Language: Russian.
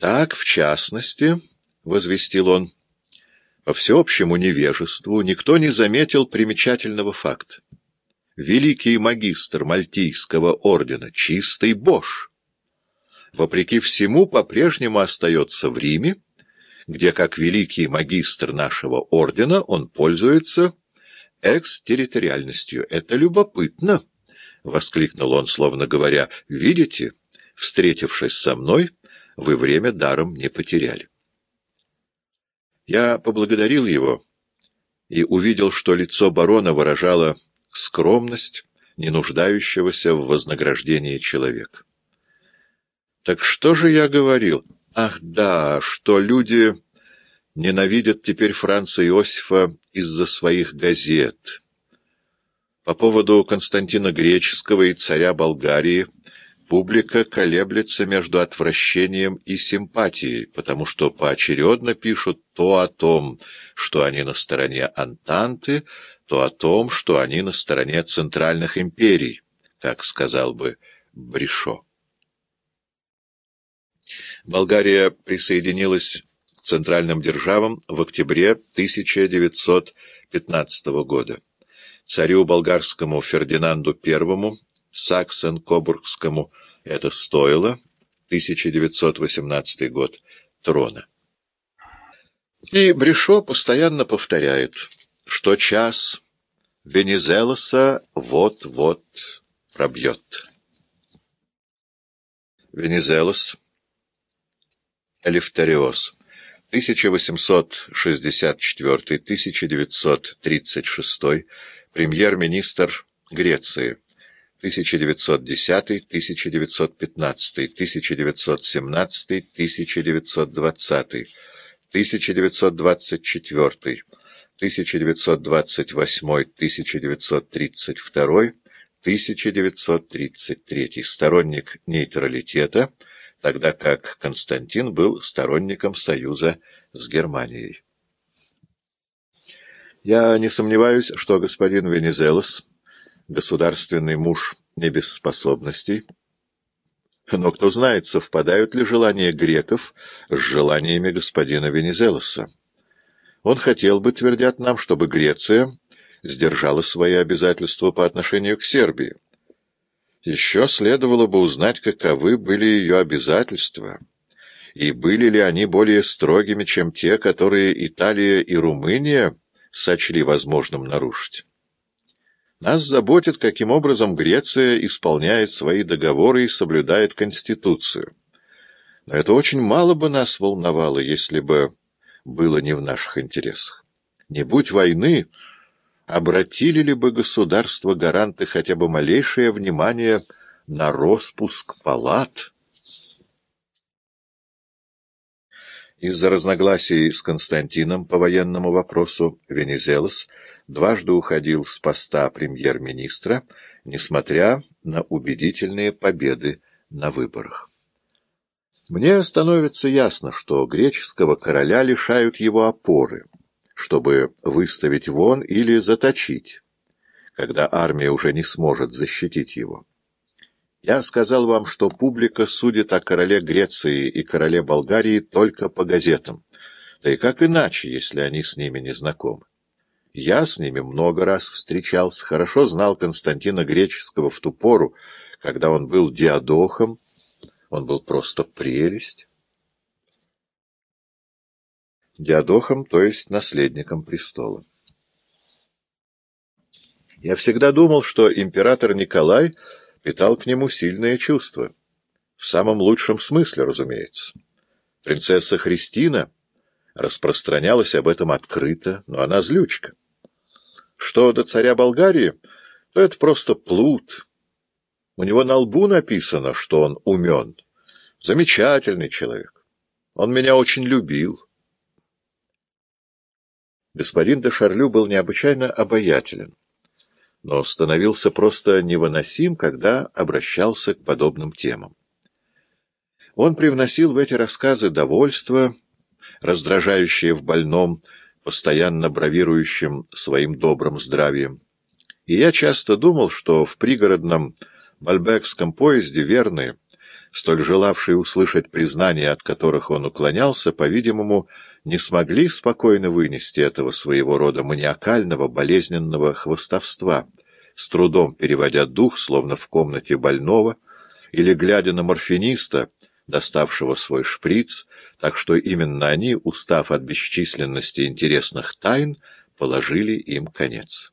Так, в частности, — возвестил он, — по всеобщему невежеству никто не заметил примечательного факта. Великий магистр Мальтийского ордена, чистый Бош, вопреки всему по-прежнему остается в Риме, где, как великий магистр нашего ордена, он пользуется экстерриториальностью. Это любопытно, — воскликнул он, словно говоря, — видите, встретившись со мной, вы время даром не потеряли. Я поблагодарил его и увидел, что лицо барона выражало скромность, не нуждающегося в вознаграждении человека. Так что же я говорил? Ах, да, что люди ненавидят теперь Франца Иосифа из-за своих газет. По поводу Константина Греческого и царя Болгарии публика колеблется между отвращением и симпатией, потому что поочередно пишут то о том, что они на стороне Антанты, то о том, что они на стороне центральных империй, как сказал бы Бришо. Болгария присоединилась к центральным державам в октябре 1915 года. Царю болгарскому Фердинанду I, Саксен-Кобургскому, это стоило, 1918 год, трона. И Брешо постоянно повторяет, что час Венезелоса вот-вот пробьет. Венезелос Элефтариос 1864-1936, премьер-министр Греции 1910-1915, 1917-1920, 1924, 1928-1932, 1933, сторонник нейтралитета, тогда как Константин был сторонником союза с Германией. Я не сомневаюсь, что господин Венезелос, государственный муж не без способностей, но кто знает, совпадают ли желания греков с желаниями господина Венезелоса. Он хотел бы, твердят нам, чтобы Греция сдержала свои обязательства по отношению к Сербии. Еще следовало бы узнать, каковы были ее обязательства, и были ли они более строгими, чем те, которые Италия и Румыния сочли возможным нарушить. Нас заботит, каким образом Греция исполняет свои договоры и соблюдает Конституцию. Но это очень мало бы нас волновало, если бы было не в наших интересах. Не будь войны, обратили ли бы государства-гаранты хотя бы малейшее внимание на распуск палат? Из-за разногласий с Константином по военному вопросу Венезелос дважды уходил с поста премьер-министра, несмотря на убедительные победы на выборах. Мне становится ясно, что греческого короля лишают его опоры, чтобы выставить вон или заточить, когда армия уже не сможет защитить его. Я сказал вам, что публика судит о короле Греции и короле Болгарии только по газетам, да и как иначе, если они с ними не знакомы. Я с ними много раз встречался, хорошо знал Константина Греческого в ту пору, когда он был диадохом, он был просто прелесть. Диадохом, то есть наследником престола. Я всегда думал, что император Николай питал к нему сильное чувство. В самом лучшем смысле, разумеется. Принцесса Христина распространялась об этом открыто, но она злючка. Что до царя Болгарии, то это просто плут. У него на лбу написано, что он умен. Замечательный человек. Он меня очень любил. Господин де Шарлю был необычайно обаятелен, но становился просто невыносим, когда обращался к подобным темам. Он привносил в эти рассказы довольство, раздражающее в больном, постоянно бравирующим своим добрым здравием. И я часто думал, что в пригородном бальбекском поезде верные, столь желавшие услышать признания, от которых он уклонялся, по-видимому, не смогли спокойно вынести этого своего рода маниакального, болезненного хвостовства, с трудом переводя дух, словно в комнате больного, или глядя на морфиниста, доставшего свой шприц, так что именно они, устав от бесчисленности интересных тайн, положили им конец.